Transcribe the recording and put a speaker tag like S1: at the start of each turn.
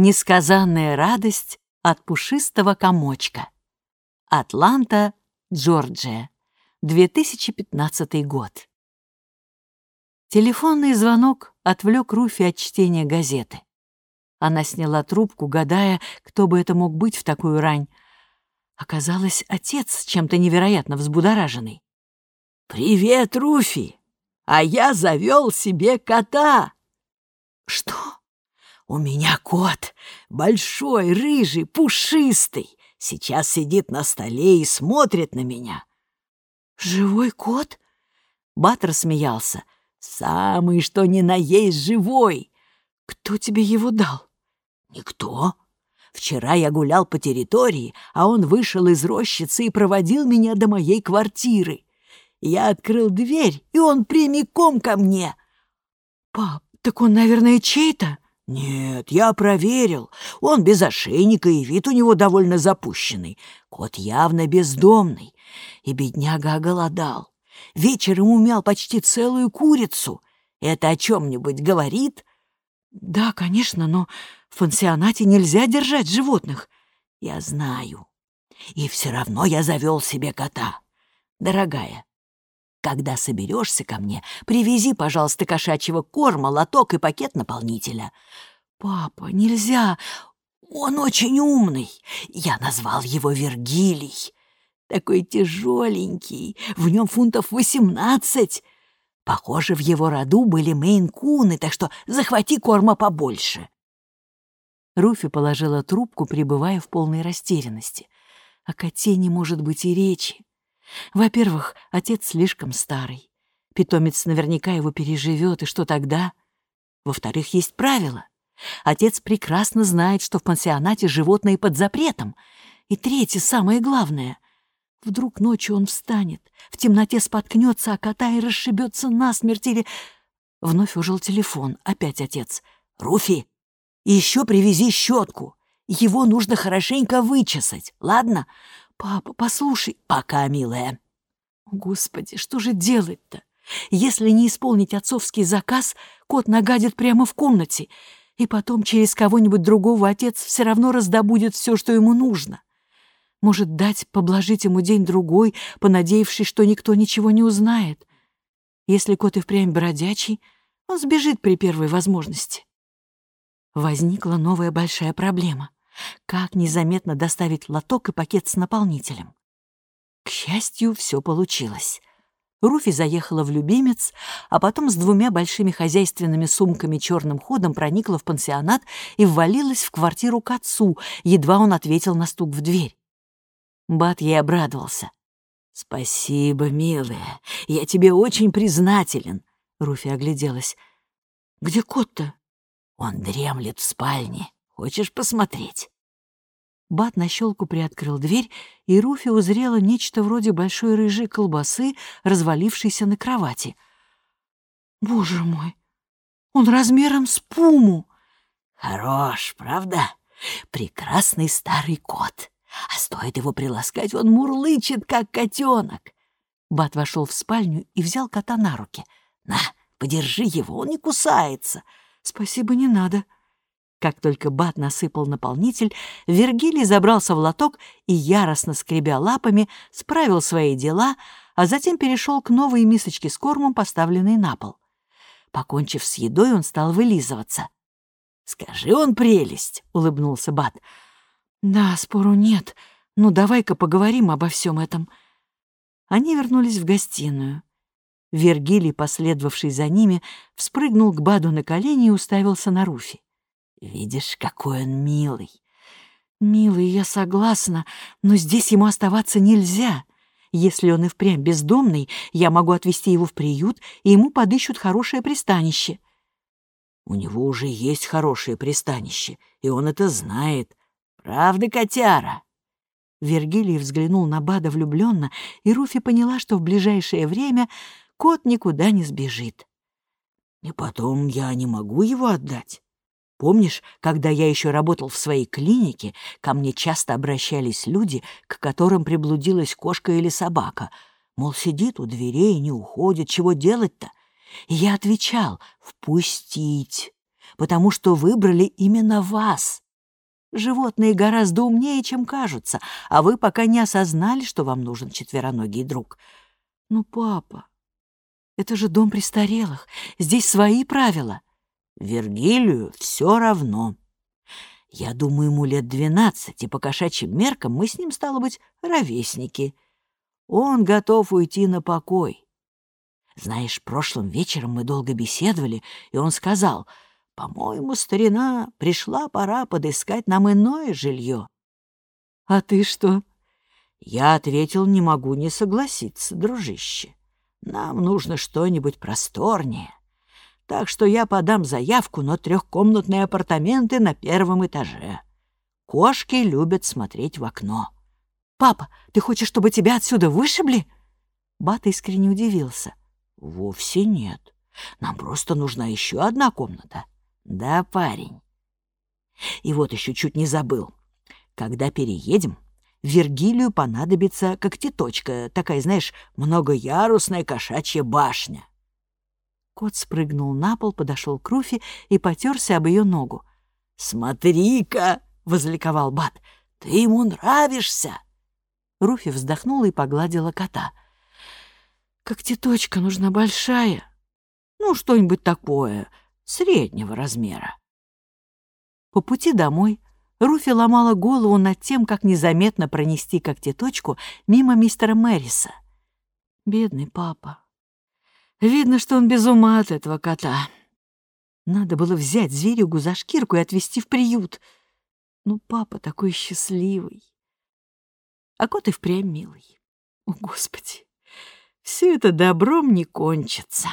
S1: Несказанная радость от пушистого комочка. Атланта, Джорджия. 2015 год. Телефонный звонок отвлек Руфи от чтения газеты. Она сняла трубку, гадая, кто бы это мог быть в такую рань. Оказалось, отец чем-то невероятно взбудораженный.
S2: «Привет, Руфи! А я завел себе кота!»
S1: «Что?»
S2: «У меня кот, большой, рыжий, пушистый. Сейчас сидит на столе и смотрит на меня».
S1: «Живой кот?»
S2: Бат смеялся. «Самый, что ни на есть живой».
S1: «Кто тебе его дал?»
S2: «Никто. Вчера я гулял по территории, а он вышел из рощицы и проводил меня до моей квартиры. Я открыл дверь, и он прямиком ко мне.
S1: «Пап, так он, наверное, чей-то?»
S2: «Нет, я проверил. Он без ошейника, и вид у него довольно запущенный. Кот явно бездомный. И бедняга оголодал. Вечером умял почти целую курицу. Это о чем-нибудь говорит?»
S1: «Да, конечно, но в пансионате нельзя держать животных».
S2: «Я знаю. И все равно я завел себе кота. Дорогая, когда соберешься ко мне, привези, пожалуйста, кошачьего корма, лоток и пакет наполнителя.
S1: Папа, нельзя.
S2: Он очень умный. Я назвал его Вергилий. Такой тяжеленький, в нем фунтов восемнадцать. Похоже, в его роду были мейн-куны, так что захвати корма побольше.
S1: Руфи положила трубку, пребывая в полной растерянности. О коте не может быть и речи. Во-первых, отец слишком старый. Питомец наверняка его переживет, и что тогда? Во-вторых, есть правила. Отец прекрасно знает, что в пансионате животные под запретом. И третье, самое главное. Вдруг ночью он встанет, в темноте споткнется о кота и расшибется насмерть или... Вновь ужил телефон, опять отец.
S2: «Руфи, еще привези щетку. Его нужно хорошенько вычесать, ладно?
S1: «Папа, послушай...»
S2: «Пока, милая».
S1: «Господи, что же делать-то? Если не исполнить отцовский заказ, кот нагадит прямо в комнате, и потом через кого-нибудь другого отец все равно раздобудет все, что ему нужно. Может, дать поблажить ему день-другой, понадеявшись, что никто ничего не узнает. Если кот и впрямь бродячий, он сбежит при первой возможности. Возникла новая большая проблема — как незаметно доставить лоток и пакет с наполнителем? К счастью, все получилось. Руфи заехала в любимец, а потом с двумя большими хозяйственными сумками черным ходом проникла в пансионат и ввалилась в квартиру к отцу, едва он ответил на стук в дверь. Бат ей обрадовался.
S2: «Спасибо, милая, я тебе очень признателен», — Руфи огляделась.
S1: «Где кот-то?»
S2: «Он дремлет в спальне. Хочешь посмотреть?»
S1: Бат на щелку приоткрыл дверь, и Руфи узрела нечто вроде большой рыжей колбасы, развалившейся на кровати. «Боже мой! Он размером с пуму!»
S2: «Хорош, правда? Прекрасный старый кот. А стоит его приласкать, он мурлычет, как котенок!»
S1: Бат вошел в спальню и взял кота на руки.
S2: «На, подержи его, он не кусается!»
S1: «Спасибо, не надо!» Как только Бат насыпал наполнитель, Вергилий забрался в лоток и, яростно скребя лапами, справил свои дела, а затем перешел к новой мисочке с кормом, поставленной на пол. Покончив с едой, он стал вылизываться.
S2: «Скажи он прелесть!» — улыбнулся Бат.
S1: «Да, спору нет. Ну, давай-ка поговорим обо всем этом». Они вернулись в гостиную. Вергилий, последовавший за ними, вспрыгнул к Баду на колени и уставился на Руфи.
S2: Видишь, какой он милый.
S1: Милый, я согласна, но здесь ему оставаться нельзя. Если он и впрямь бездомный, я могу отвезти его в приют, и ему подыщут хорошее пристанище.
S2: У него уже есть хорошее пристанище, и он это знает. Правда, котяра?
S1: Вергилий взглянул на Бада влюбленно, и Руфи поняла, что в ближайшее время кот никуда не сбежит.
S2: И потом я не могу его отдать. Помнишь, когда я еще работал в своей клинике, ко мне часто обращались люди, к которым приблудилась кошка или собака. Мол, сидит у дверей не уходит, чего делать-то? И я отвечал «впустить», потому что выбрали именно вас.
S1: Животные гораздо умнее, чем кажутся, а вы пока не осознали, что вам нужен четвероногий друг. Ну, папа, это же дом престарелых, здесь свои правила.
S2: Вергилию все равно. Я думаю, ему лет двенадцать, и по кошачьим меркам мы с ним, стало быть, ровесники. Он готов уйти на покой. Знаешь, прошлым вечером мы долго беседовали, и он сказал, «По-моему, старина, пришла пора подыскать нам иное жилье».
S1: «А ты что?»
S2: Я ответил, не могу не согласиться, дружище. Нам нужно что-нибудь просторнее. Так что я подам заявку на трехкомнатные апартаменты на первом этаже. Кошки любят смотреть в окно.
S1: «Папа, ты хочешь, чтобы тебя отсюда вышибли?» Бат искренне удивился.
S2: «Вовсе нет. Нам просто нужна еще одна комната. Да, парень?» И вот еще чуть не забыл. Когда переедем, Вергилию понадобится когтеточка, такая, знаешь, многоярусная кошачья башня.
S1: Кот спрыгнул на пол, подошел к Руфи и потерся об ее ногу.
S2: «Смотри-ка!» — возликовал Бат. «Ты ему нравишься!»
S1: Руфи вздохнула и погладила кота. «Когтеточка нужна большая. Ну, что-нибудь такое, среднего размера». По пути домой Руфи ломала голову над тем, как незаметно пронести когтеточку мимо мистера Мэриса. Бедный папа. Видно, что он без ума от этого кота. Надо было взять зверюгу за шкирку и отвезти в приют. Ну, папа такой счастливый. А кот и впрямь милый. О, Господи, все это добром не кончится.